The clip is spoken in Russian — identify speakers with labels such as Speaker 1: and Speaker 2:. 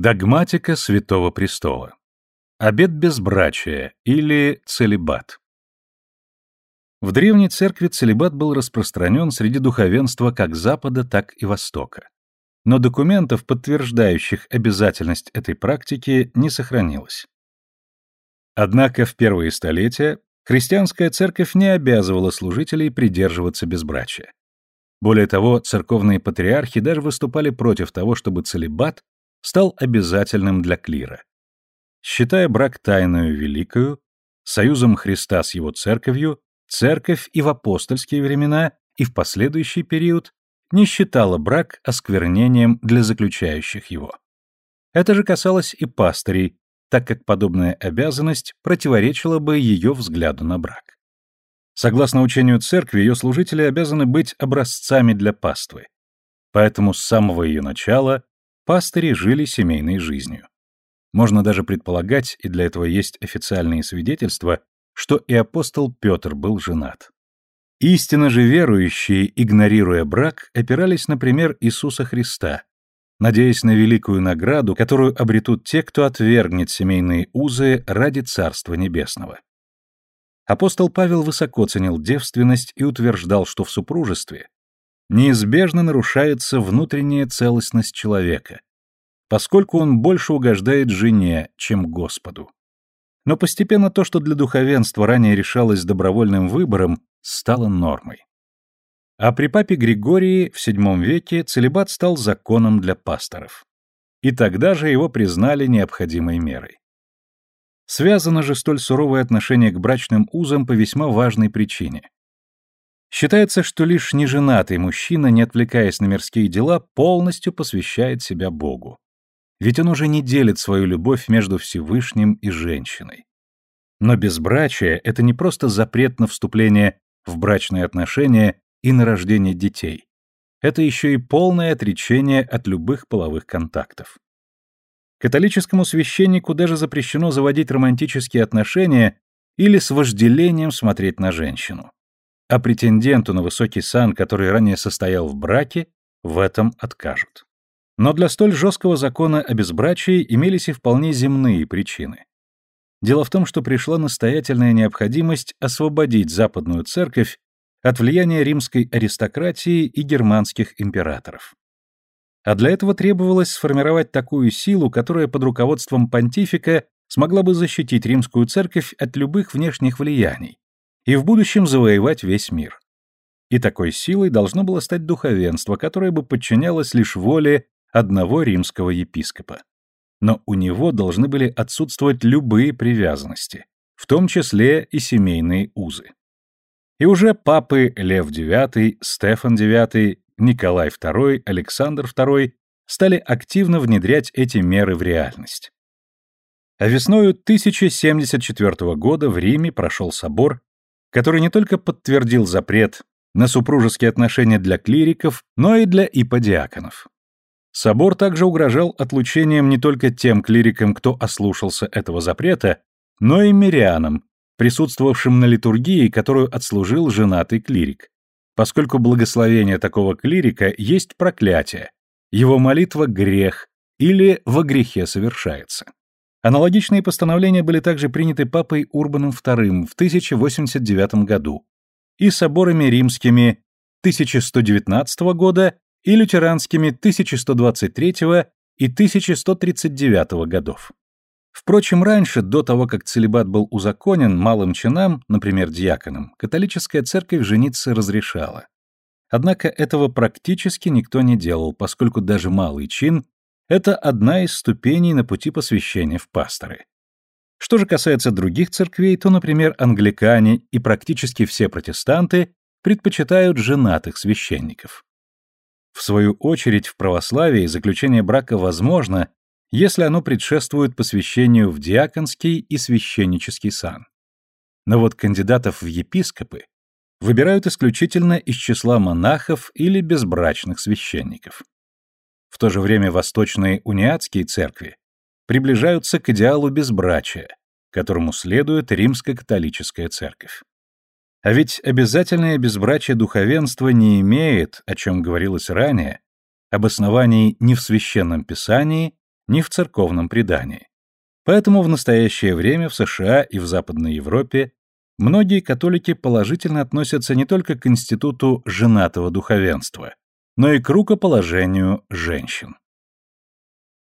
Speaker 1: Догматика Святого Престола. Обет безбрачия или целебат. В древней церкви целебат был распространен среди духовенства как Запада, так и Востока. Но документов, подтверждающих обязательность этой практики, не сохранилось. Однако в первые столетия христианская церковь не обязывала служителей придерживаться безбрачия. Более того, церковные патриархи даже выступали против того, чтобы целебат стал обязательным для клира. Считая брак тайную великою, союзом Христа с его церковью, церковь и в апостольские времена, и в последующий период не считала брак осквернением для заключающих его. Это же касалось и пастырей, так как подобная обязанность противоречила бы ее взгляду на брак. Согласно учению церкви, ее служители обязаны быть образцами для паствы. Поэтому с самого ее начала пастыри жили семейной жизнью. Можно даже предполагать, и для этого есть официальные свидетельства, что и апостол Петр был женат. Истинно же верующие, игнорируя брак, опирались на пример Иисуса Христа, надеясь на великую награду, которую обретут те, кто отвергнет семейные узы ради Царства Небесного. Апостол Павел высоко ценил девственность и утверждал, что в супружестве неизбежно нарушается внутренняя целостность человека, поскольку он больше угождает жене, чем Господу. Но постепенно то, что для духовенства ранее решалось добровольным выбором, стало нормой. А при папе Григории в VII веке целебат стал законом для пасторов. И тогда же его признали необходимой мерой. Связано же столь суровое отношение к брачным узам по весьма важной причине. Считается, что лишь неженатый мужчина, не отвлекаясь на мирские дела, полностью посвящает себя Богу. Ведь он уже не делит свою любовь между Всевышним и женщиной. Но безбрачие — это не просто запрет на вступление в брачные отношения и на рождение детей. Это еще и полное отречение от любых половых контактов. Католическому священнику даже запрещено заводить романтические отношения или с вожделением смотреть на женщину а претенденту на высокий сан, который ранее состоял в браке, в этом откажут. Но для столь жесткого закона о безбрачии имелись и вполне земные причины. Дело в том, что пришла настоятельная необходимость освободить Западную Церковь от влияния римской аристократии и германских императоров. А для этого требовалось сформировать такую силу, которая под руководством понтифика смогла бы защитить римскую церковь от любых внешних влияний, и в будущем завоевать весь мир. И такой силой должно было стать духовенство, которое бы подчинялось лишь воле одного римского епископа. Но у него должны были отсутствовать любые привязанности, в том числе и семейные узы. И уже папы Лев IX, Стефан IX, Николай II, Александр II стали активно внедрять эти меры в реальность. А весною 1074 года в Риме прошел собор, который не только подтвердил запрет на супружеские отношения для клириков, но и для иподиаконов. Собор также угрожал отлучением не только тем клирикам, кто ослушался этого запрета, но и мирянам, присутствовавшим на литургии, которую отслужил женатый клирик, поскольку благословение такого клирика есть проклятие, его молитва — грех или во грехе совершается. Аналогичные постановления были также приняты папой Урбаном II в 1089 году и соборами римскими 1119 года и лютеранскими 1123 и 1139 годов. Впрочем, раньше, до того, как целебат был узаконен малым чинам, например, диаконам, католическая церковь жениться разрешала. Однако этого практически никто не делал, поскольку даже малый чин это одна из ступеней на пути посвящения в пасторы. Что же касается других церквей, то, например, англикане и практически все протестанты предпочитают женатых священников. В свою очередь, в православии заключение брака возможно, если оно предшествует посвящению в диаконский и священнический сан. Но вот кандидатов в епископы выбирают исключительно из числа монахов или безбрачных священников. В то же время восточные униатские церкви приближаются к идеалу безбрачия, которому следует римско-католическая церковь. А ведь обязательное безбрачие духовенства не имеет, о чем говорилось ранее, обоснований ни в священном писании, ни в церковном предании. Поэтому в настоящее время в США и в Западной Европе многие католики положительно относятся не только к институту женатого духовенства, но и к рукоположению женщин.